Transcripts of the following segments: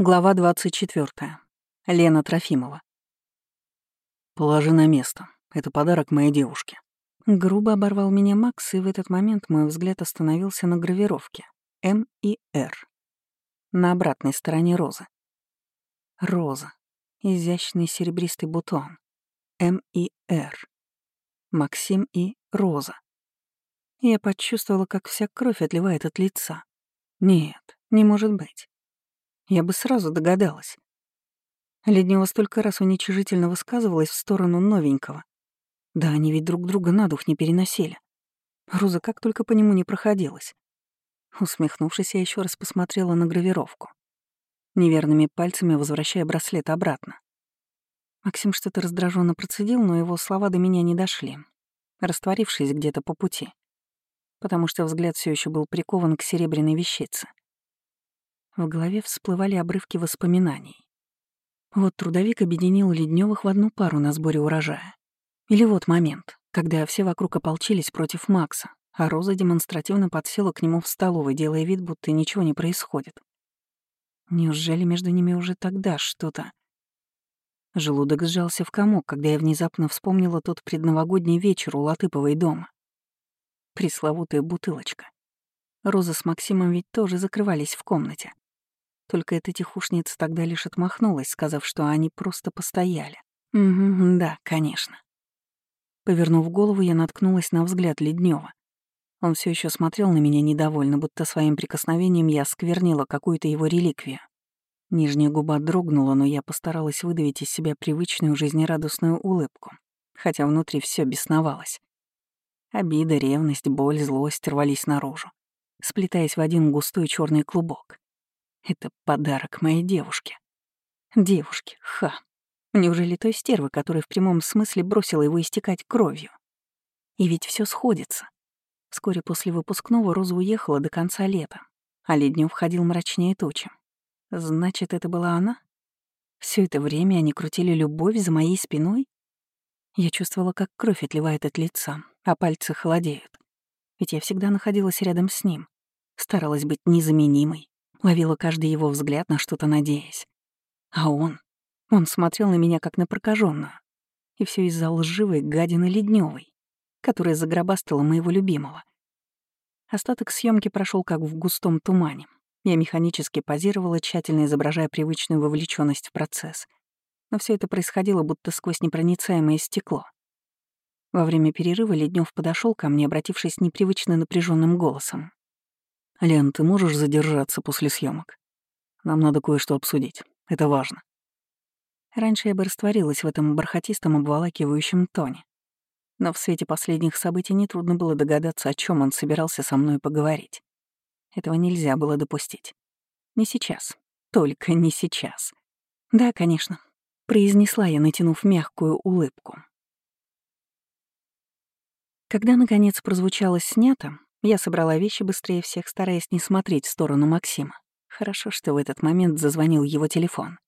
Глава 24. Лена Трофимова. «Положи на место. Это подарок моей девушке». Грубо оборвал меня Макс, и в этот момент мой взгляд остановился на гравировке «М» и «Р». На обратной стороне розы. Роза. Изящный серебристый бутон. М и Р. Максим и Роза. Я почувствовала, как вся кровь отливает от лица. Нет, не может быть. Я бы сразу догадалась. Леднева столько раз уничижительно высказывалась в сторону новенького. Да они ведь друг друга на дух не переносили. Роза как только по нему не проходилась. Усмехнувшись, я еще раз посмотрела на гравировку, неверными пальцами возвращая браслет обратно. Максим что-то раздраженно процедил, но его слова до меня не дошли, растворившись где-то по пути, потому что взгляд все еще был прикован к серебряной вещице. В голове всплывали обрывки воспоминаний. Вот трудовик объединил Ледневых в одну пару на сборе урожая. Или вот момент, когда все вокруг ополчились против Макса, а Роза демонстративно подсела к нему в столовой, делая вид, будто ничего не происходит. Неужели между ними уже тогда что-то... Желудок сжался в комок, когда я внезапно вспомнила тот предновогодний вечер у Латыповой дома. Пресловутая бутылочка. Роза с Максимом ведь тоже закрывались в комнате. Только эта тихушница тогда лишь отмахнулась, сказав, что они просто постояли. Угу, да, конечно. Повернув голову, я наткнулась на взгляд Леднева. Он все еще смотрел на меня недовольно, будто своим прикосновением я сквернила какую-то его реликвию. Нижняя губа дрогнула, но я постаралась выдавить из себя привычную жизнерадостную улыбку, хотя внутри все бесновалось. Обида, ревность, боль, злость рвались наружу, сплетаясь в один густой черный клубок. Это подарок моей девушке. Девушке, ха. Неужели той стервы, которая в прямом смысле бросила его истекать кровью? И ведь все сходится. Вскоре после выпускного Роза уехала до конца лета, а Леднев входил мрачнее тучи. Значит, это была она? Все это время они крутили любовь за моей спиной? Я чувствовала, как кровь отливает от лица, а пальцы холодеют. Ведь я всегда находилась рядом с ним, старалась быть незаменимой, ловила каждый его взгляд, на что-то надеясь. А он... Он смотрел на меня, как на прокаженную. И все из-за лживой гадины Ледневой, которая загробастала моего любимого. Остаток съемки прошел как в густом тумане. Я механически позировала, тщательно изображая привычную вовлеченность в процесс. Но все это происходило будто сквозь непроницаемое стекло. Во время перерыва Леднев подошел ко мне, обратившись непривычно напряженным голосом. «Лен, ты можешь задержаться после съемок? Нам надо кое-что обсудить. Это важно». Раньше я бы растворилась в этом бархатистом обволакивающем тоне. Но в свете последних событий нетрудно было догадаться, о чем он собирался со мной поговорить. Этого нельзя было допустить. Не сейчас. Только не сейчас. Да, конечно. Произнесла я, натянув мягкую улыбку. Когда, наконец, прозвучало «снято», я собрала вещи быстрее всех, стараясь не смотреть в сторону Максима. Хорошо, что в этот момент зазвонил его телефон.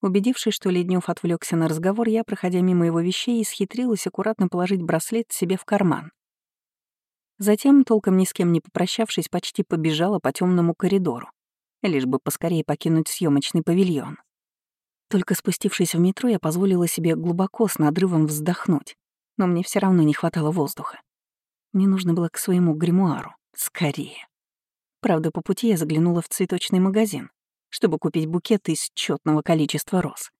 Убедившись, что Леднев отвлекся на разговор, я, проходя мимо его вещей, исхитрилась аккуратно положить браслет себе в карман. Затем, толком ни с кем не попрощавшись, почти побежала по темному коридору, лишь бы поскорее покинуть съемочный павильон. Только спустившись в метро, я позволила себе глубоко с надрывом вздохнуть, но мне все равно не хватало воздуха. Мне нужно было к своему гримуару. Скорее. Правда, по пути я заглянула в цветочный магазин, чтобы купить букет из четного количества роз.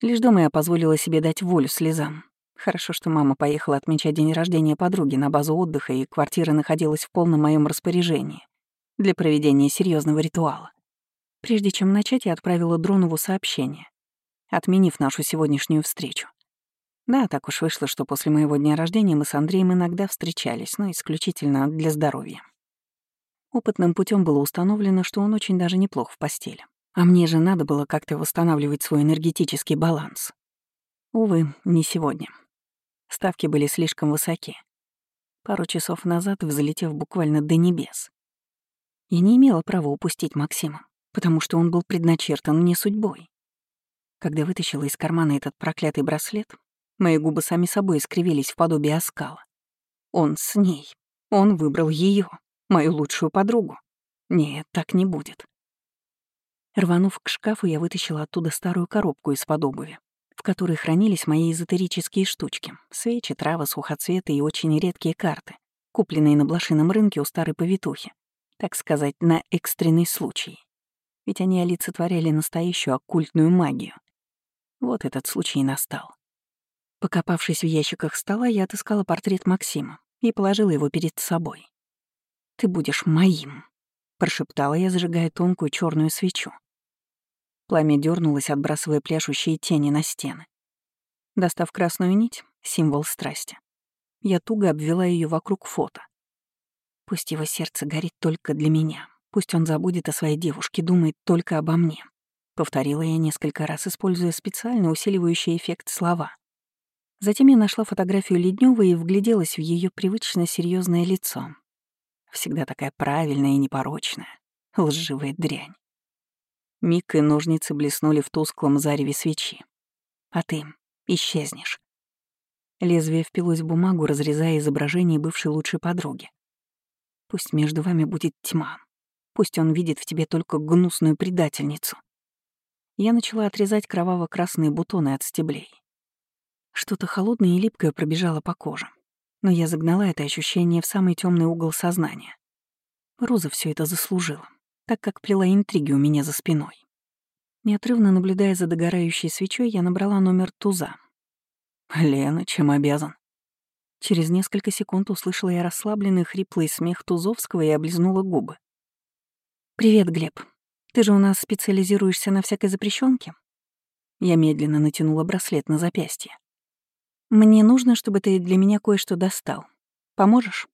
Лишь дома я позволила себе дать волю слезам. Хорошо, что мама поехала отмечать день рождения подруги на базу отдыха, и квартира находилась в полном моем распоряжении для проведения серьезного ритуала. Прежде чем начать, я отправила Дронову сообщение, отменив нашу сегодняшнюю встречу. Да, так уж вышло, что после моего дня рождения мы с Андреем иногда встречались, но исключительно для здоровья. Опытным путем было установлено, что он очень даже неплох в постели. А мне же надо было как-то восстанавливать свой энергетический баланс. Увы, не сегодня. Ставки были слишком высоки. Пару часов назад взлетев буквально до небес. Я не имела права упустить Максима, потому что он был предначертан мне судьбой. Когда вытащила из кармана этот проклятый браслет, Мои губы сами собой искривились в подобии оскала. Он с ней. Он выбрал ее, мою лучшую подругу. Нет, так не будет. Рванув к шкафу, я вытащила оттуда старую коробку из-под обуви, в которой хранились мои эзотерические штучки — свечи, травы, сухоцветы и очень редкие карты, купленные на блошином рынке у старой повитухи, так сказать, на экстренный случай. Ведь они олицетворяли настоящую оккультную магию. Вот этот случай и настал. Покопавшись в ящиках стола, я отыскала портрет Максима и положила его перед собой. «Ты будешь моим», — прошептала я, зажигая тонкую черную свечу. Пламя дернулось, отбрасывая пляшущие тени на стены. Достав красную нить, символ страсти, я туго обвела ее вокруг фото. Пусть его сердце горит только для меня, пусть он забудет о своей девушке, думает только обо мне. Повторила я несколько раз, используя специально усиливающий эффект слова. Затем я нашла фотографию Ледневой и вгляделась в ее привычно серьезное лицо. Всегда такая правильная и непорочная. Лживая дрянь. Миг и ножницы блеснули в тусклом зареве свечи. А ты исчезнешь. Лезвие впилось в бумагу, разрезая изображение бывшей лучшей подруги. Пусть между вами будет тьма. Пусть он видит в тебе только гнусную предательницу. Я начала отрезать кроваво-красные бутоны от стеблей. Что-то холодное и липкое пробежало по коже. Но я загнала это ощущение в самый темный угол сознания. Роза все это заслужила так как плела интриги у меня за спиной. Неотрывно наблюдая за догорающей свечой, я набрала номер туза. «Лена, чем обязан?» Через несколько секунд услышала я расслабленный хриплый смех Тузовского и облизнула губы. «Привет, Глеб. Ты же у нас специализируешься на всякой запрещенке? Я медленно натянула браслет на запястье. «Мне нужно, чтобы ты для меня кое-что достал. Поможешь?»